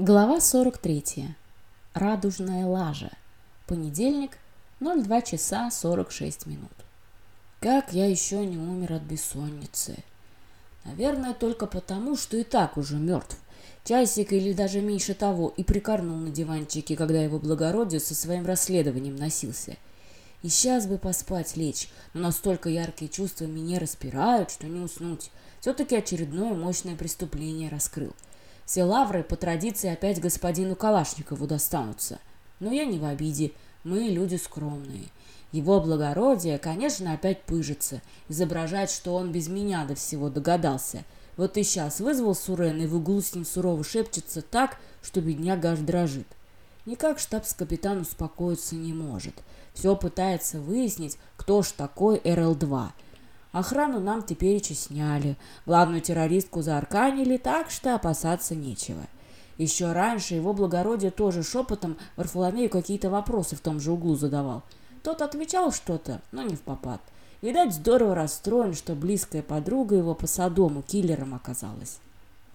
Глава 43. Радужная лажа. Понедельник, 02 часа 46 минут. Как я еще не умер от бессонницы? Наверное, только потому, что и так уже мертв. Часик или даже меньше того и прикорнул на диванчике, когда его благородие со своим расследованием носился. И сейчас бы поспать лечь, но настолько яркие чувства меня распирают, что не уснуть. Все-таки очередное мощное преступление раскрыл – все лавры по традиции опять господину Калашникову достанутся. Но я не в обиде, мы люди скромные. Его благородие, конечно, опять пыжится, изображает, что он без меня до всего догадался. Вот и сейчас вызвал Сурен и в углу с ним сурово шепчется так, что бедняга аж дрожит. Никак штабс-капитан успокоиться не может. Все пытается выяснить, кто ж такой РЛ-2 Охрану нам теперь сняли. Главную террористку заарканили, так что опасаться нечего. Еще раньше его благородие тоже шепотом Варфоломею какие-то вопросы в том же углу задавал. Тот отвечал что-то, но не в попад. Видать, здорово расстроен, что близкая подруга его по садому киллером оказалась.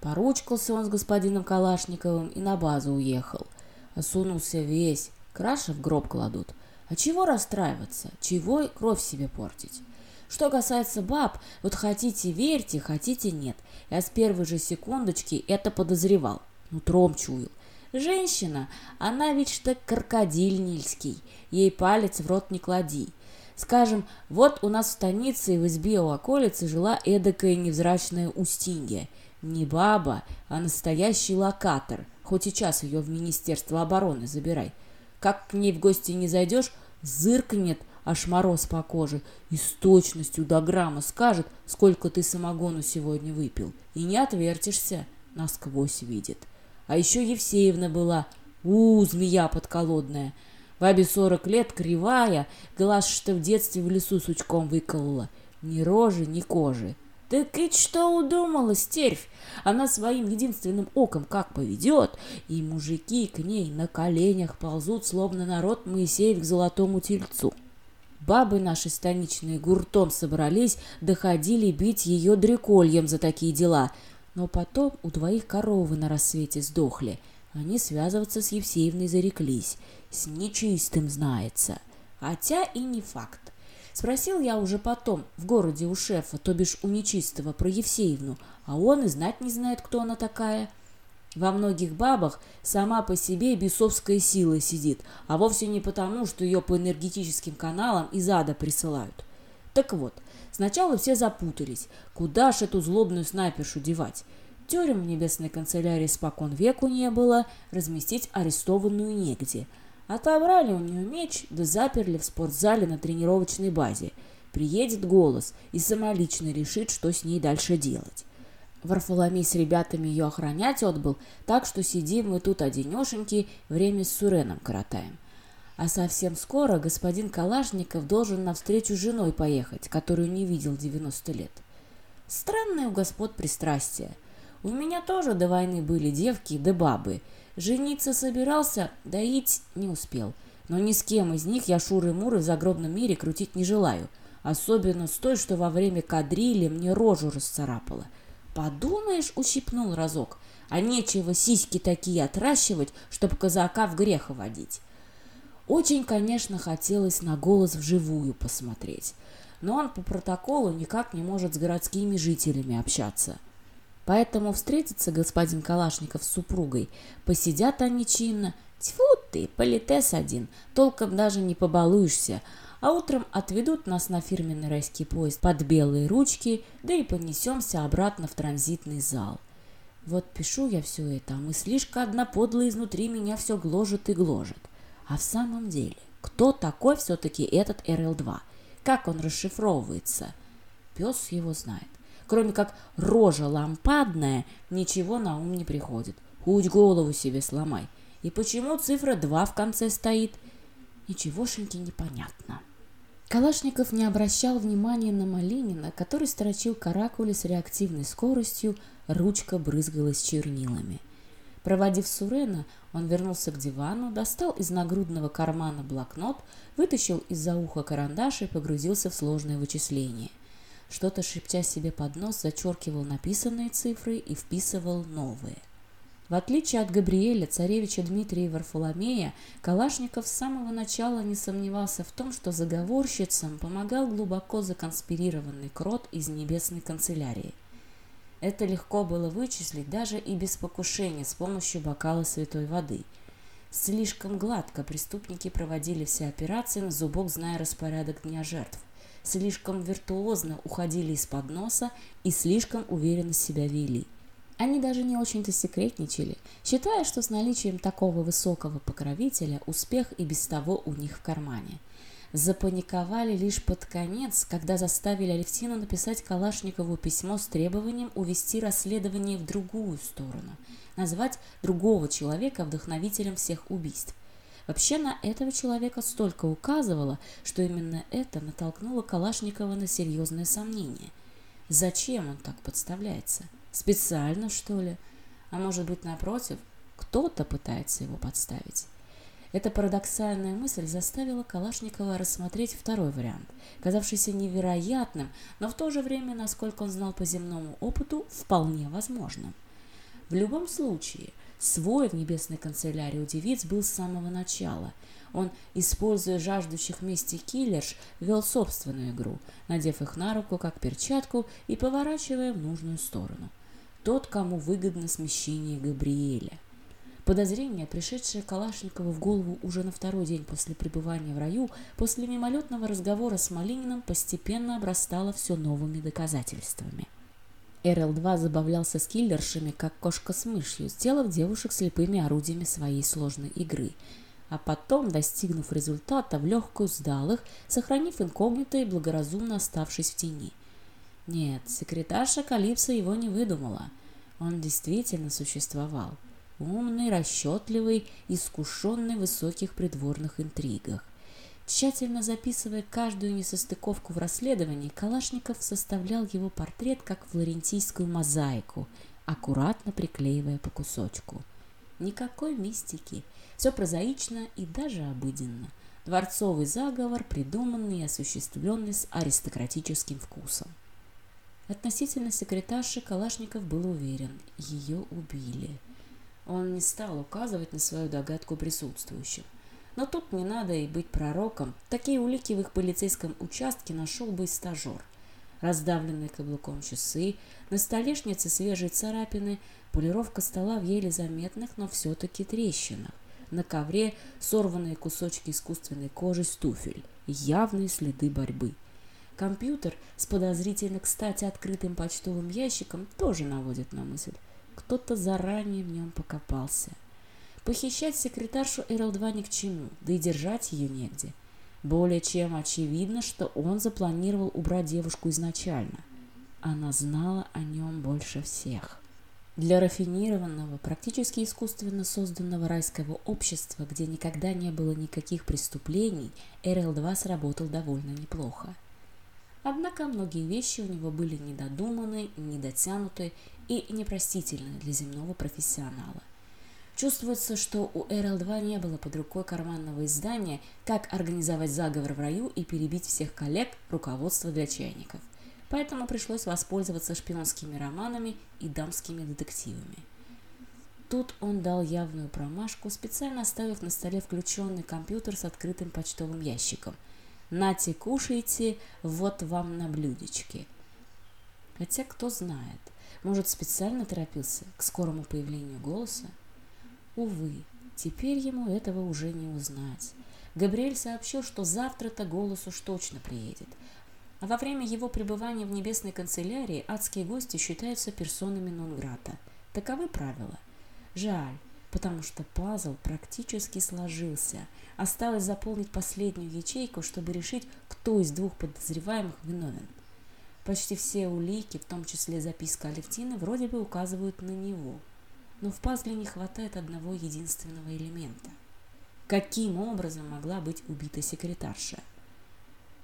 Поручкался он с господином Калашниковым и на базу уехал. Осунулся весь, краши в гроб кладут. А чего расстраиваться? Чего кровь себе портить? Что касается баб, вот хотите верьте, хотите нет. Я с первой же секундочки это подозревал. ну тром чуял. Женщина, она ведь что крокодильнильский, Ей палец в рот не клади. Скажем, вот у нас в станице и в избе у околицы жила эдакая невзрачная Устинья. Не баба, а настоящий локатор. Хоть сейчас ее в Министерство обороны забирай. Как к ней в гости не зайдешь, зыркнет – аж мороз по коже и с точностью до грамма скажет, сколько ты самогону сегодня выпил, и не отвертишься, насквозь видит. А еще Евсеевна была, у, змея подколодная, бабе сорок лет, кривая, глаз, что в детстве в лесу сучком выколола, ни рожи, ни кожи. Так и что удумала стервь? Она своим единственным оком как поведет, и мужики к ней на коленях ползут, словно народ Моисеев к золотому тельцу. Бабы наши станичные гуртом собрались, доходили бить ее дрекольем за такие дела. Но потом у двоих коровы на рассвете сдохли. Они связываться с Евсеевной зареклись. С нечистым знается. Хотя и не факт. Спросил я уже потом, в городе у шефа, то бишь у нечистого, про Евсеевну, а он и знать не знает, кто она такая. Во многих бабах сама по себе бесовская сила сидит, а вовсе не потому, что ее по энергетическим каналам из ада присылают. Так вот, сначала все запутались, куда ж эту злобную снайпершу девать. Тюрем в небесной канцелярии спокон веку не было, разместить арестованную негде. Отобрали у нее меч, да заперли в спортзале на тренировочной базе. Приедет голос и самолично решит, что с ней дальше делать. Варфоломей с ребятами ее охранять отбыл, так что сидим мы тут одинешеньки, время с Суреном коротаем. А совсем скоро господин Калашников должен навстречу с женой поехать, которую не видел 90 лет. Странное у господ пристрастие. У меня тоже до войны были девки да бабы. Жениться собирался, доить не успел. Но ни с кем из них я шуры-муры в загробном мире крутить не желаю. Особенно с той, что во время кадрили мне рожу расцарапала. Подумаешь, ущипнул разок, а нечего сиськи такие отращивать, чтобы казака в грех водить. Очень, конечно, хотелось на голос вживую посмотреть, но он по протоколу никак не может с городскими жителями общаться. Поэтому встретится господин Калашников с супругой, посидят они чинно, тьфу ты, политес один, толком даже не побалуешься, а утром отведут нас на фирменный райский поезд под белые ручки, да и понесемся обратно в транзитный зал. Вот пишу я все это, а мыслишка одна подлая изнутри меня все гложет и гложет. А в самом деле, кто такой все-таки этот РЛ-2? Как он расшифровывается? Пес его знает. Кроме как рожа лампадная, ничего на ум не приходит. Хоть голову себе сломай. И почему цифра 2 в конце стоит – ничегошеньки непонятно. Калашников не обращал внимания на Малинина, который строчил каракули с реактивной скоростью, ручка брызгалась чернилами. Проводив Сурена, он вернулся к дивану, достал из нагрудного кармана блокнот, вытащил из-за уха карандаш и погрузился в сложное вычисление. Что-то шепча себе под нос, зачеркивал написанные цифры и вписывал новые – В отличие от Габриэля, царевича Дмитрия и Варфоломея, Калашников с самого начала не сомневался в том, что заговорщицам помогал глубоко законспирированный крот из небесной канцелярии. Это легко было вычислить даже и без покушения с помощью бокала святой воды. Слишком гладко преступники проводили все операции на зубок, зная распорядок дня жертв. Слишком виртуозно уходили из-под носа и слишком уверенно себя вели – Они даже не очень-то секретничали, считая, что с наличием такого высокого покровителя успех и без того у них в кармане. Запаниковали лишь под конец, когда заставили Алевтину написать Калашникову письмо с требованием увести расследование в другую сторону, назвать другого человека вдохновителем всех убийств. Вообще на этого человека столько указывало, что именно это натолкнуло Калашникова на серьезное сомнение. Зачем он так подставляется? – специально, что ли? А может быть, напротив, кто-то пытается его подставить? Эта парадоксальная мысль заставила Калашникова рассмотреть второй вариант, казавшийся невероятным, но в то же время, насколько он знал по земному опыту, вполне возможным. В любом случае, свой в небесной канцелярии у девиц был с самого начала. Он, используя жаждущих мести киллерш, вел собственную игру, надев их на руку как перчатку и поворачивая в нужную сторону – тот, кому выгодно смещение Габриэля. Подозрение, пришедшее Калашникову в голову уже на второй день после пребывания в раю, после мимолетного разговора с Малининым постепенно обрастало все новыми доказательствами. РЛ-2 забавлялся с киллершами, как кошка с мышью, сделав девушек слепыми орудиями своей сложной игры. А потом, достигнув результата, в легкую сдал их, сохранив инкогнито и благоразумно оставшись в тени – нет, секретарша Калипсо его не выдумала. Он действительно существовал. Умный, расчетливый, искушенный в высоких придворных интригах. Тщательно записывая каждую несостыковку в расследовании, Калашников составлял его портрет как флорентийскую мозаику, аккуратно приклеивая по кусочку. Никакой мистики, все прозаично и даже обыденно. Дворцовый заговор, придуманный и осуществленный с аристократическим вкусом. Относительно секретарши Калашников был уверен – ее убили. Он не стал указывать на свою догадку присутствующим. Но тут не надо и быть пророком. Такие улики в их полицейском участке нашел бы и стажер. Раздавленные каблуком часы, на столешнице свежие царапины, полировка стола в еле заметных, но все-таки трещинах. На ковре сорванные кусочки искусственной кожи с туфель. Явные следы борьбы – Компьютер с подозрительно, кстати, открытым почтовым ящиком тоже наводит на мысль. Кто-то заранее в нем покопался. Похищать секретаршу РЛ-2 ни к чему, да и держать ее негде. Более чем очевидно, что он запланировал убрать девушку изначально. Она знала о нем больше всех. Для рафинированного, практически искусственно созданного райского общества, где никогда не было никаких преступлений, РЛ-2 сработал довольно неплохо. Однако многие вещи у него были недодуманы, недотянуты и непростительны для земного профессионала. Чувствуется, что у РЛ-2 не было под рукой карманного издания «Как организовать заговор в раю и перебить всех коллег. руководства для чайников». Поэтому пришлось воспользоваться шпионскими романами и дамскими детективами. Тут он дал явную промашку, специально оставив на столе включенный компьютер с открытым почтовым ящиком – Нате, кушайте, вот вам на блюдечке. Хотя кто знает, может, специально торопился к скорому появлению голоса? Увы, теперь ему этого уже не узнать. Габриэль сообщил, что завтра-то голос уж точно приедет. А во время его пребывания в небесной канцелярии адские гости считаются персонами нон-грата. Таковы правила. Жаль, потому что пазл практически сложился. Осталось заполнить последнюю ячейку, чтобы решить, кто из двух подозреваемых виновен. Почти все улики, в том числе записка Алевтины, вроде бы указывают на него. Но в пазле не хватает одного единственного элемента. Каким образом могла быть убита секретарша?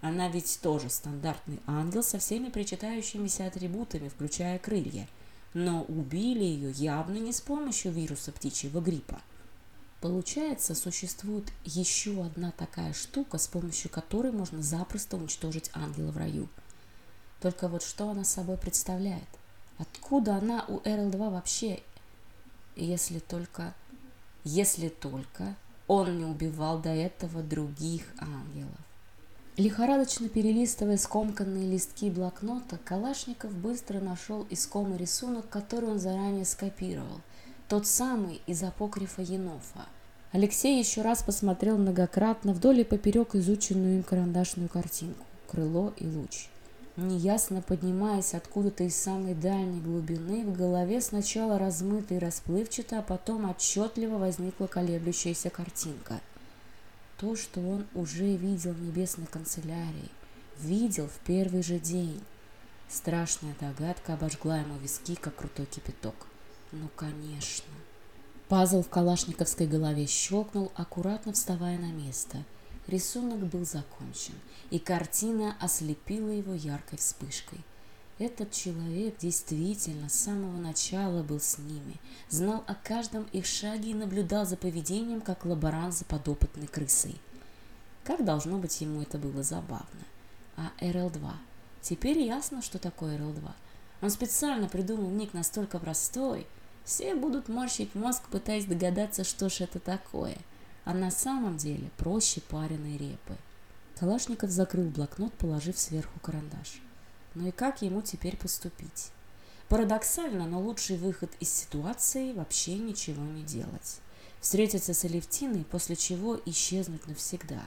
Она ведь тоже стандартный ангел со всеми причитающимися атрибутами, включая крылья – но убили ее явно не с помощью вируса птичьего гриппа. Получается, существует еще одна такая штука, с помощью которой можно запросто уничтожить ангела в раю. Только вот что она собой представляет? Откуда она у РЛ-2 вообще? Если только... Если только он не убивал до этого других ангелов. Лихорадочно перелистывая скомканные листки блокнота, Калашников быстро нашел искомый рисунок, который он заранее скопировал. Тот самый из апокрифа Енофа. Алексей еще раз посмотрел многократно вдоль и поперек изученную им карандашную картинку «Крыло и луч». Неясно поднимаясь откуда-то из самой дальней глубины, в голове сначала размыто и расплывчато, а потом отчетливо возникла колеблющаяся картинка – то, что он уже видел в небесной канцелярии, видел в первый же день. Страшная догадка обожгла ему виски, как крутой кипяток. Ну, конечно. Пазл в калашниковской голове щелкнул, аккуратно вставая на место. Рисунок был закончен, и картина ослепила его яркой вспышкой. Этот человек действительно с самого начала был с ними, знал о каждом их шаге и наблюдал за поведением, как лаборант за подопытной крысой. Как должно быть ему это было забавно. А РЛ-2? Теперь ясно, что такое РЛ-2. Он специально придумал ник настолько простой, все будут морщить мозг, пытаясь догадаться, что же это такое. А на самом деле проще пареной репы. Калашников закрыл блокнот, положив сверху карандаш. Ну и как ему теперь поступить? Парадоксально, но лучший выход из ситуации – вообще ничего не делать. Встретиться с Алевтиной, после чего исчезнуть навсегда.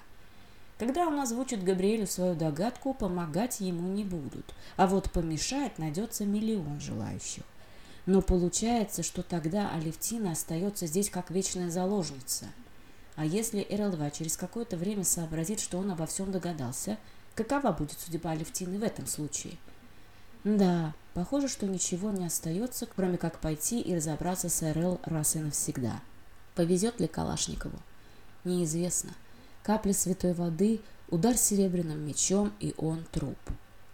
Когда он озвучит Габриэлю свою догадку, помогать ему не будут, а вот помешать найдется миллион желающих. Но получается, что тогда Алевтина остается здесь как вечная заложница. А если РЛ-2 через какое-то время сообразит, что он обо всем догадался – Какова будет судьба Алевтины в этом случае? Да, похоже, что ничего не остается, кроме как пойти и разобраться с РЛ раз и навсегда. Повезет ли Калашникову? Неизвестно. Капля святой воды, удар серебряным мечом, и он труп.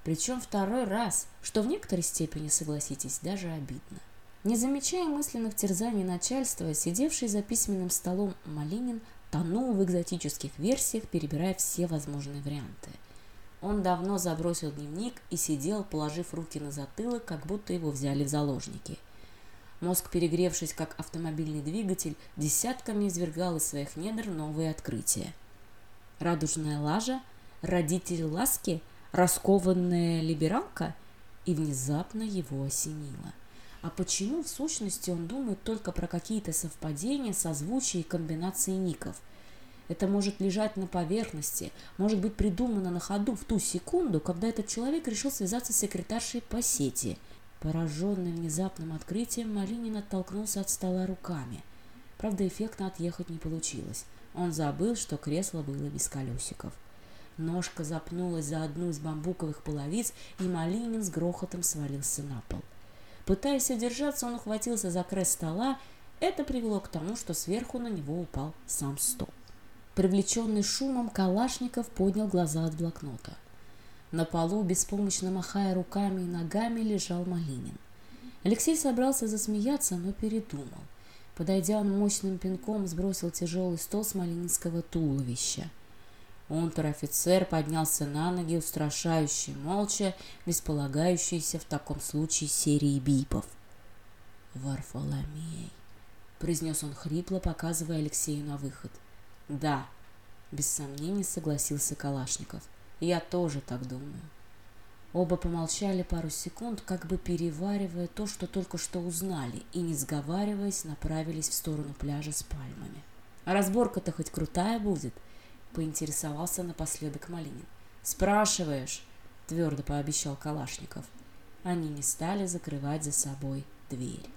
Причем второй раз, что в некоторой степени, согласитесь, даже обидно. Не замечая мысленных терзаний начальства, сидевший за письменным столом Малинин тонул в экзотических версиях, перебирая все возможные варианты – он давно забросил дневник и сидел, положив руки на затылок, как будто его взяли в заложники. Мозг, перегревшись как автомобильный двигатель, десятками извергал из своих недр новые открытия. Радужная лажа, родители ласки, раскованная либералка, и внезапно его осенило. А почему в сущности он думает только про какие-то совпадения, созвучия и комбинации ников – это может лежать на поверхности, может быть придумано на ходу в ту секунду, когда этот человек решил связаться с секретаршей по сети. Пораженный внезапным открытием, Малинин оттолкнулся от стола руками. Правда, эффектно отъехать не получилось. Он забыл, что кресло было без колесиков. Ножка запнулась за одну из бамбуковых половиц, и Малинин с грохотом свалился на пол. Пытаясь удержаться, он ухватился за крест стола. Это привело к тому, что сверху на него упал сам стол. Привлеченный шумом, Калашников поднял глаза от блокнота. На полу, беспомощно махая руками и ногами, лежал Малинин. Алексей собрался засмеяться, но передумал. Подойдя, он мощным пинком сбросил тяжелый стол с малининского туловища. Унтер-офицер поднялся на ноги, устрашающий, молча, бесполагающийся в таком случае серии бипов. «Варфоломей», — произнес он хрипло, показывая Алексею на выход. Да, без сомнений согласился Калашников. Я тоже так думаю. Оба помолчали пару секунд, как бы переваривая то, что только что узнали, и, не сговариваясь, направились в сторону пляжа с пальмами. «А разборка-то хоть крутая будет?» — поинтересовался напоследок Малинин. «Спрашиваешь?» — твердо пообещал Калашников. Они не стали закрывать за собой дверь.